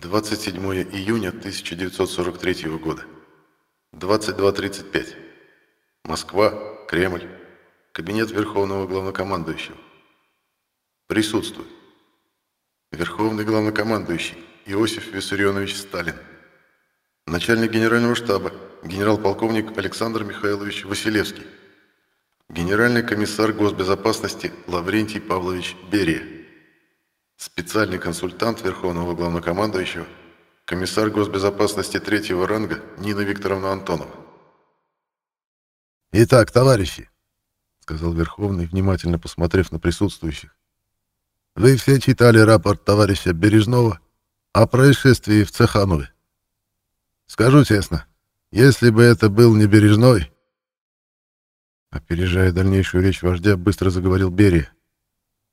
27 июня 1943 года. 22.35. Москва, Кремль. Кабинет Верховного Главнокомандующего. Присутствует. Верховный Главнокомандующий Иосиф Виссарионович Сталин. Начальник Генерального штаба генерал-полковник Александр Михайлович Василевский. Генеральный комиссар госбезопасности Лаврентий Павлович Берия. Специальный консультант Верховного Главнокомандующего, комиссар госбезопасности третьего ранга Нина Викторовна Антонова. «Итак, товарищи», — сказал Верховный, внимательно посмотрев на присутствующих, «вы все читали рапорт товарища Бережного о происшествии в Цеханове. Скажу честно, если бы это был не Бережной...» Опережая дальнейшую речь вождя, быстро заговорил Берия.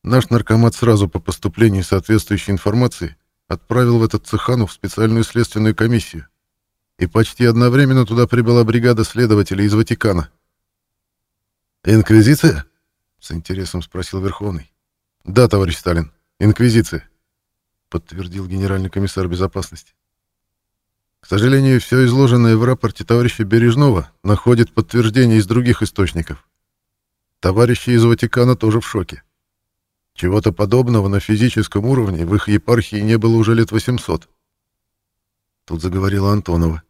Наш наркомат сразу по поступлении соответствующей информации отправил в этот Цеханов специальную следственную комиссию. И почти одновременно туда прибыла бригада следователей из Ватикана. «Инквизиция?» — с интересом спросил Верховный. «Да, товарищ Сталин, инквизиция», — подтвердил генеральный комиссар безопасности. К сожалению, все изложенное в рапорте товарища Бережного находит подтверждение из других источников. Товарищи из Ватикана тоже в шоке. Чего-то подобного на физическом уровне в их епархии не было уже лет 800. Тут заговорила Антонова.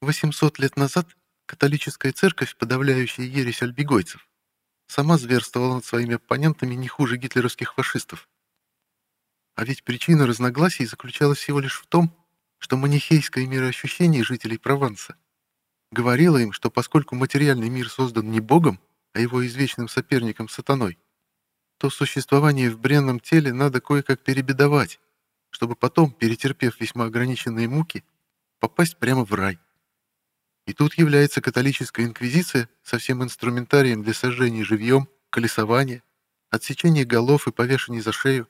800 лет назад католическая церковь, подавляющая ересь альбегойцев, сама зверствовала над своими оппонентами не хуже гитлеровских фашистов. А ведь причина разногласий заключалась всего лишь в том, что манихейское мироощущение жителей Прованса говорило им, что поскольку материальный мир создан не Богом, а его извечным соперником сатаной, то существование в бренном теле надо кое-как перебедовать, чтобы потом, перетерпев весьма ограниченные муки, попасть прямо в рай. И тут является католическая инквизиция со всем инструментарием для сожжения живьем, колесования, отсечения голов и повешения за шею.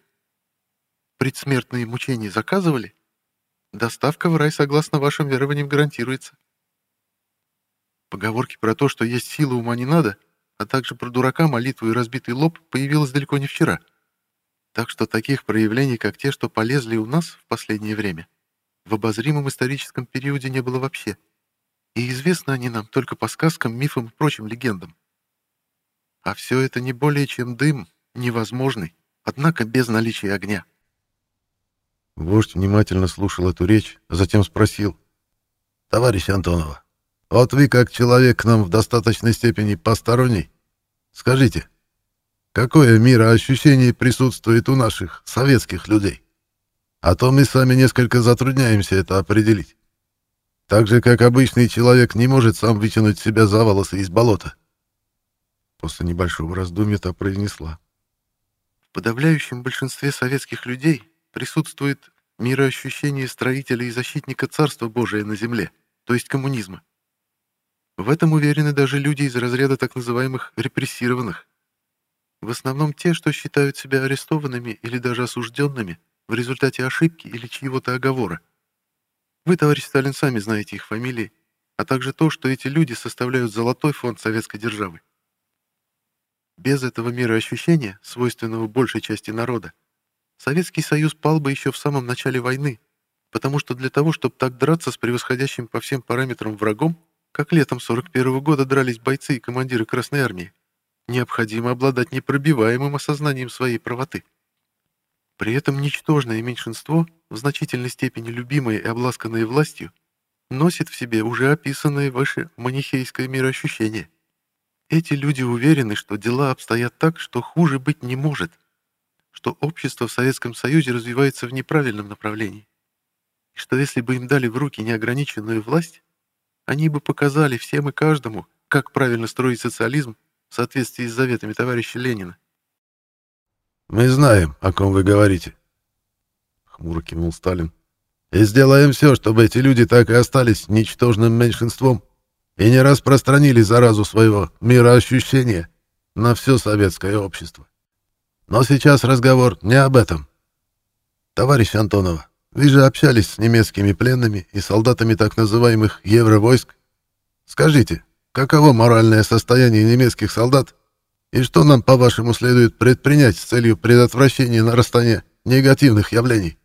Предсмертные мучения заказывали? Доставка в рай, согласно вашим верованиям, гарантируется. Поговорки про то, что есть сила ума не надо — а также про дурака, молитву и разбитый лоб появилась далеко не вчера. Так что таких проявлений, как те, что полезли у нас в последнее время, в обозримом историческом периоде не было вообще. И известны они нам только по сказкам, мифам и прочим легендам. А все это не более чем дым, невозможный, однако без наличия огня. Вождь внимательно слушал эту речь, а затем спросил. «Товарищ Антонова, вот вы, как человек к нам в достаточной степени посторонний, скажите, какое мироощущение присутствует у наших советских людей? А то мы сами несколько затрудняемся это определить. Так же, как обычный человек не может сам вытянуть себя за волосы из болота. После небольшого раздумья та произнесла. В подавляющем большинстве советских людей присутствует мироощущение строителя и защитника Царства Божия на земле, то есть коммунизма. В этом уверены даже люди из разряда так называемых репрессированных. В основном те, что считают себя арестованными или даже осужденными в результате ошибки или чьего-то оговора. Вы, товарищ Сталин, сами знаете их фамилии, а также то, что эти люди составляют золотой фонд советской державы. Без этого мироощущения, свойственного большей части народа, Советский Союз пал бы еще в самом начале войны, потому что для того, чтобы так драться с превосходящим по всем параметрам врагом, как летом 41 -го года дрались бойцы и командиры Красной Армии, необходимо обладать непробиваемым осознанием своей правоты. При этом ничтожное меньшинство, в значительной степени любимое и обласканное властью, носит в себе уже описанное выше манихейское мироощущение. Эти люди уверены, что дела обстоят так, что хуже быть не может, что общество в Советском Союзе развивается в неправильном направлении, и что если бы им дали в руки неограниченную власть, они бы показали всем и каждому, как правильно строить социализм в соответствии с заветами товарища Ленина. «Мы знаем, о ком вы говорите», — хмуро кивнул Сталин. «И сделаем все, чтобы эти люди так и остались ничтожным меньшинством и не распространили заразу своего мироощущения на все советское общество. Но сейчас разговор не об этом. Товарищ Антонова, вы же общались с немецкими пленными и солдатами так называемых евровойск. Скажите, каково моральное состояние немецких солдат и что нам, по-вашему, следует предпринять с целью предотвращения нарастания негативных явлений?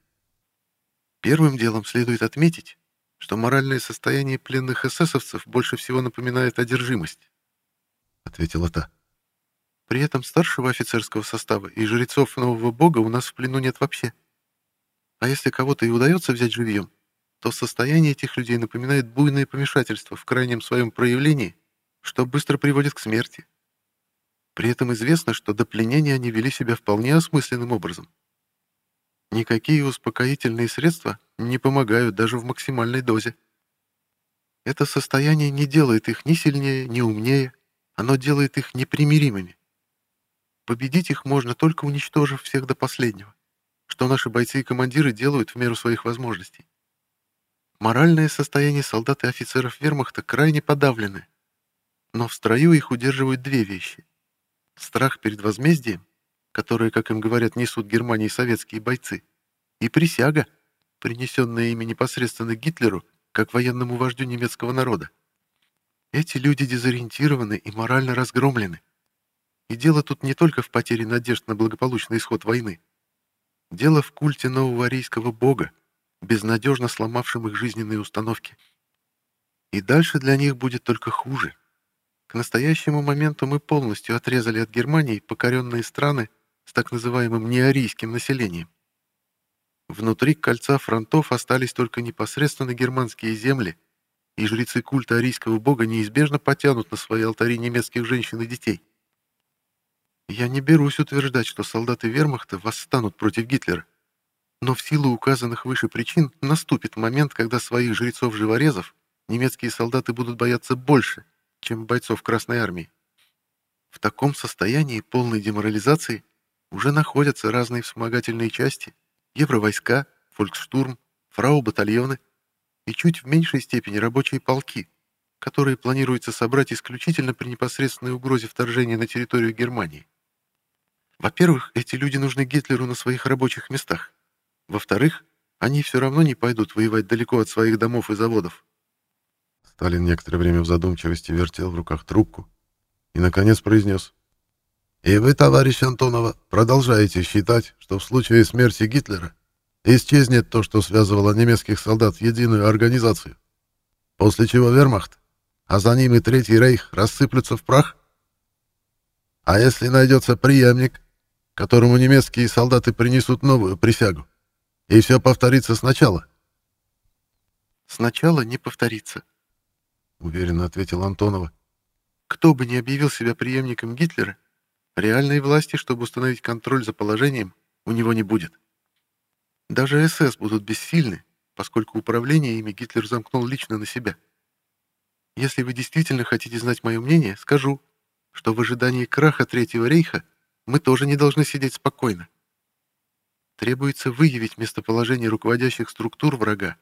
Первым делом следует отметить, что моральное состояние пленных эсэсовцев больше всего напоминает одержимость, — ответила та. При этом старшего офицерского состава и жрецов нового бога у нас в плену нет вообще. А если кого-то и удается взять живьем, то состояние этих людей напоминает буйное помешательство в крайнем своем проявлении, что быстро приводит к смерти. При этом известно, что до пленения они вели себя вполне осмысленным образом. Никакие успокоительные средства не помогают даже в максимальной дозе. Это состояние не делает их ни сильнее, ни умнее, оно делает их непримиримыми. Победить их можно только уничтожив всех до последнего, что наши бойцы и командиры делают в меру своих возможностей. Моральное состояние солдат и офицеров вермахта крайне подавленное, но в строю их удерживают две вещи. Страх перед возмездием, которое, как им говорят, несут Германии советские бойцы, и присяга, принесенная ими непосредственно Гитлеру, как военному вождю немецкого народа. Эти люди дезориентированы и морально разгромлены. И дело тут не только в потере надежд на благополучный исход войны. Дело в культе нового арийского бога, безнадежно сломавшим их жизненные установки. И дальше для них будет только хуже. К настоящему моменту мы полностью отрезали от Германии покоренные страны с так называемым неарийским населением. Внутри кольца фронтов остались только непосредственно германские земли, и жрецы культа арийского бога неизбежно потянут на свои алтари немецких женщин и детей. Я не берусь утверждать, что солдаты вермахта восстанут против Гитлера. Но в силу указанных выше причин наступит момент, когда своих жрецов-живорезов немецкие солдаты будут бояться больше, чем бойцов Красной Армии. В таком состоянии полной деморализации уже находятся разные вспомогательные части, евровойска, фольксштурм, фрау-батальоны и чуть в меньшей степени рабочие полки, которые планируется собрать исключительно при непосредственной угрозе вторжения на территорию Германии. Во-первых, эти люди нужны Гитлеру на своих рабочих местах. Во-вторых, они все равно не пойдут воевать далеко от своих домов и заводов. Сталин некоторое время в задумчивости вертел в руках трубку и, наконец, произнес. «И вы, товарищ Антонова, продолжаете считать, что в случае смерти Гитлера исчезнет то, что связывало немецких солдат в единую организацию, после чего вермахт, а за ним и Третий Рейх рассыплются в прах? А если найдется преемник, которому немецкие солдаты принесут новую присягу. И все повторится сначала. «Сначала не повторится», — уверенно ответил Антонова. «Кто бы ни объявил себя преемником Гитлера, реальной власти, чтобы установить контроль за положением, у него не будет. Даже СС будут бессильны, поскольку управление ими Гитлер замкнул лично на себя. Если вы действительно хотите знать мое мнение, скажу, что в ожидании краха Третьего рейха мы тоже не должны сидеть спокойно. Требуется выявить местоположение руководящих структур врага,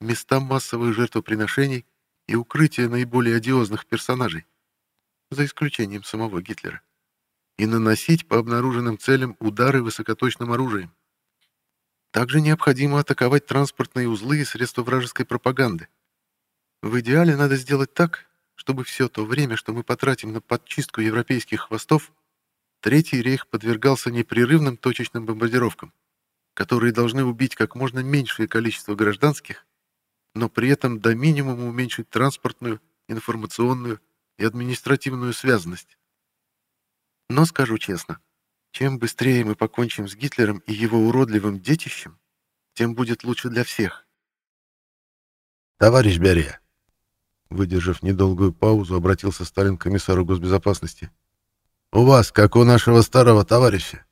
места массовых жертвоприношений и укрытия наиболее одиозных персонажей, за исключением самого Гитлера, и наносить по обнаруженным целям удары высокоточным оружием. Также необходимо атаковать транспортные узлы и средства вражеской пропаганды. В идеале надо сделать так, чтобы все то время, что мы потратим на подчистку европейских хвостов, Третий рейх подвергался непрерывным точечным бомбардировкам, которые должны убить как можно меньшее количество гражданских, но при этом до минимума уменьшить транспортную, информационную и административную связанность. Но скажу честно, чем быстрее мы покончим с Гитлером и его уродливым детищем, тем будет лучше для всех. «Товарищ Берия!» Выдержав недолгую паузу, обратился Сталин к комиссару госбезопасности. У вас, как у нашего старого товарища,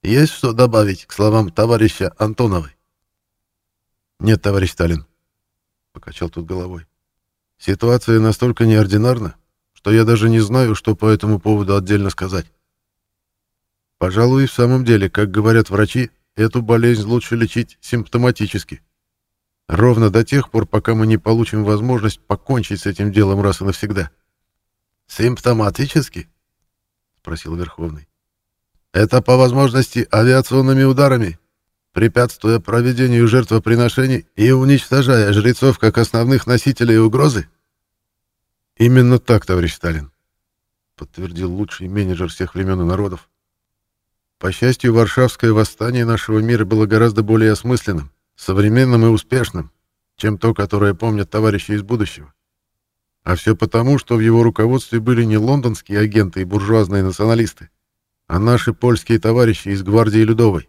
есть что добавить к словам товарища Антоновой? Нет, товарищ Сталин, покачал тут головой. Ситуация настолько неординарна, что я даже не знаю, что по этому поводу отдельно сказать. Пожалуй, в самом деле, как говорят врачи, эту болезнь лучше лечить симптоматически. Ровно до тех пор, пока мы не получим возможность покончить с этим делом раз и навсегда. Симптоматически? Спросил Верховный. «Это по возможности авиационными ударами, препятствуя проведению жертвоприношений и уничтожая жрецов как основных носителей угрозы?» «Именно так, товарищ Сталин», — подтвердил лучший менеджер всех времен и народов. «По счастью, Варшавское восстание нашего мира было гораздо более осмысленным, современным и успешным, чем то, которое помнят товарищи из будущего. А все потому, что в его руководстве были не лондонские агенты и буржуазные националисты, а наши польские товарищи из гвардии Людовой.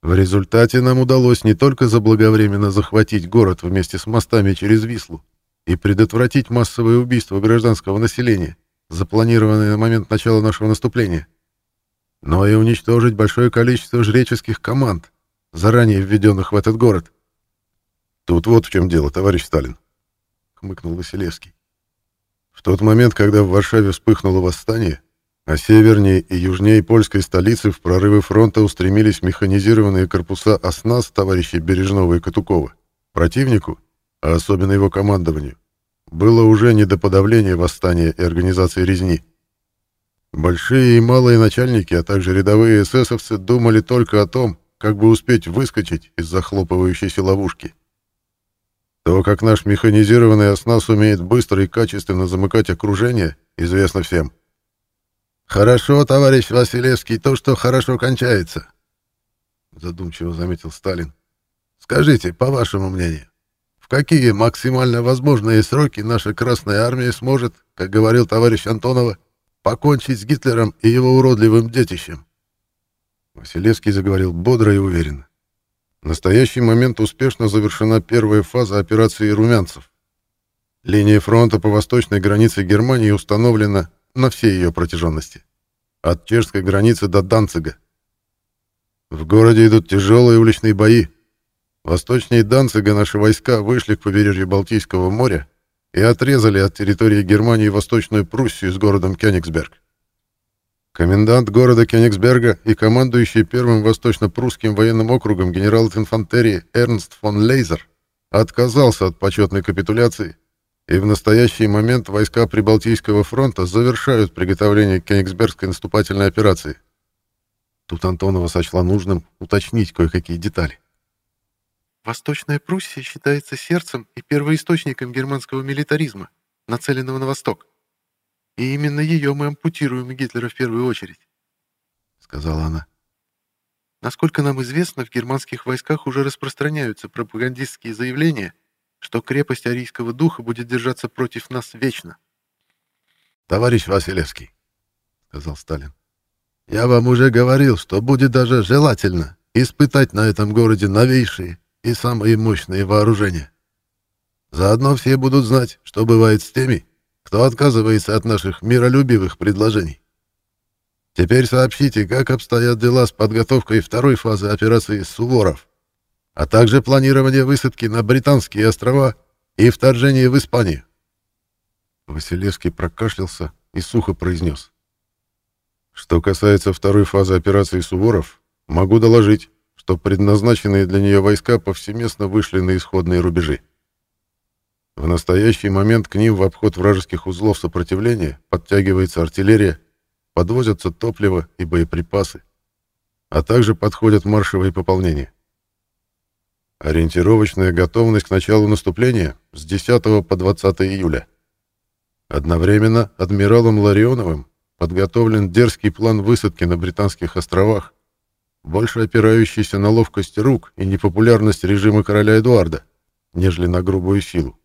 В результате нам удалось не только заблаговременно захватить город вместе с мостами через Вислу и предотвратить массовые убийства гражданского населения, запланированные на момент начала нашего наступления, но и уничтожить большое количество жреческих команд, заранее введенных в этот город. Тут вот в чем дело, товарищ Сталин, — хмыкнул Василевский. В тот момент, когда в Варшаве вспыхнуло восстание, а севернее и южнее польской столицы в прорывы фронта устремились механизированные корпуса ОСНАС товарищей Бережного и Катукова, противнику, а особенно его командованию, было уже не до подавления восстания и организации резни. Большие и малые начальники, а также рядовые эсэсовцы думали только о том, как бы успеть выскочить из захлопывающейся ловушки. То, как наш механизированный оснас умеет быстро и качественно замыкать окружение, известно всем. «Хорошо, товарищ Василевский, то, что хорошо кончается», — задумчиво заметил Сталин. «Скажите, по вашему мнению, в какие максимально возможные сроки наша Красная Армия сможет, как говорил товарищ Антонова, покончить с Гитлером и его уродливым детищем?» Василевский заговорил бодро и уверенно. В настоящий момент успешно завершена первая фаза операции «Румянцев». Линия фронта по восточной границе Германии установлена на всей ее протяженности. От чешской границы до Данцига. В городе идут тяжелые уличные бои. Восточнее Данцига наши войска вышли к побережью Балтийского моря и отрезали от территории Германии Восточную Пруссию с городом Кёнигсберг. Комендант города Кёнигсберга и командующий первым восточно-прусским военным округом генерал инфантерии Эрнст фон Лейзер отказался от почетной капитуляции и в настоящий момент войска Прибалтийского фронта завершают приготовление к Кенигсбергской наступательной операции. Тут Антонова сочла нужным уточнить кое-какие детали. Восточная Пруссия считается сердцем и первоисточником германского милитаризма, нацеленного на восток. И именно ее мы ампутируем Гитлера в первую очередь, — сказала она. Насколько нам известно, в германских войсках уже распространяются пропагандистские заявления что крепость арийского духа будет держаться против нас вечно. «Товарищ Василевский», — сказал Сталин, — «я вам уже говорил, что будет даже желательно испытать на этом городе новейшие и самые мощные вооружения. Заодно все будут знать, что бывает с теми, кто отказывается от наших миролюбивых предложений. Теперь сообщите, как обстоят дела с подготовкой второй фазы операции «Суворов» а также планирование высадки на Британские острова и вторжение в Испанию. Василевский прокашлялся и сухо произнес. Что касается второй фазы операции «Суворов», могу доложить, что предназначенные для нее войска повсеместно вышли на исходные рубежи. В настоящий момент к ним в обход вражеских узлов сопротивления подтягивается артиллерия, подвозятся топливо и боеприпасы, а также подходят маршевые пополнения. Ориентировочная готовность к началу наступления с 10 по 20 июля. Одновременно адмиралом Ларионовым подготовлен дерзкий план высадки на Британских островах, больше опирающийся на ловкость рук и непопулярность режима короля Эдуарда, нежели на грубую силу.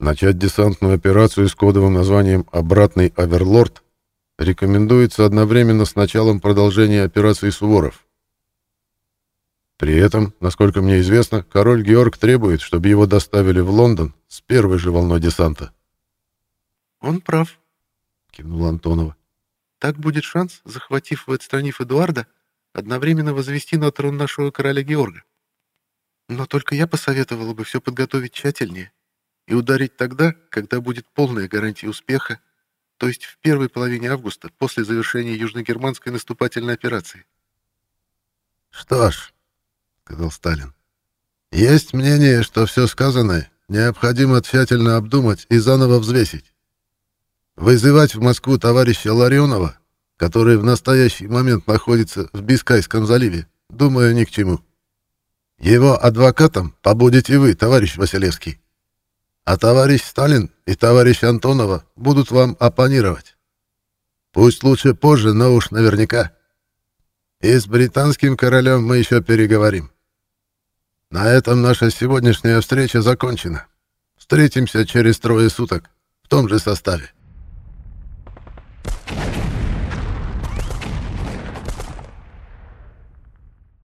Начать десантную операцию с кодовым названием «Обратный Аверлорд» рекомендуется одновременно с началом продолжения операции «Суворов». При этом, насколько мне известно, король Георг требует, чтобы его доставили в Лондон с первой же волной десанта. «Он прав», — кивнула Антонова. «Так будет шанс, захватив и отстранив Эдуарда, одновременно возвести на трон нашего короля Георга. Но только я посоветовала бы все подготовить тщательнее и ударить тогда, когда будет полная гарантия успеха, то есть в первой половине августа, после завершения южногерманской наступательной операции». «Что ж», сказал Сталин. Есть мнение, что все сказанное необходимо тщательно обдумать и заново взвесить. Вызывать в Москву товарища Ларионова, который в настоящий момент находится в Бискайском заливе, думаю, ни к чему. Его адвокатом побудете вы, товарищ Василевский а товарищ Сталин и товарищ Антонова будут вам оппонировать. Пусть лучше позже, но уж наверняка. И с британским королем мы еще переговорим. На этом наша сегодняшняя встреча закончена. Встретимся через трое суток в том же составе. Thank you.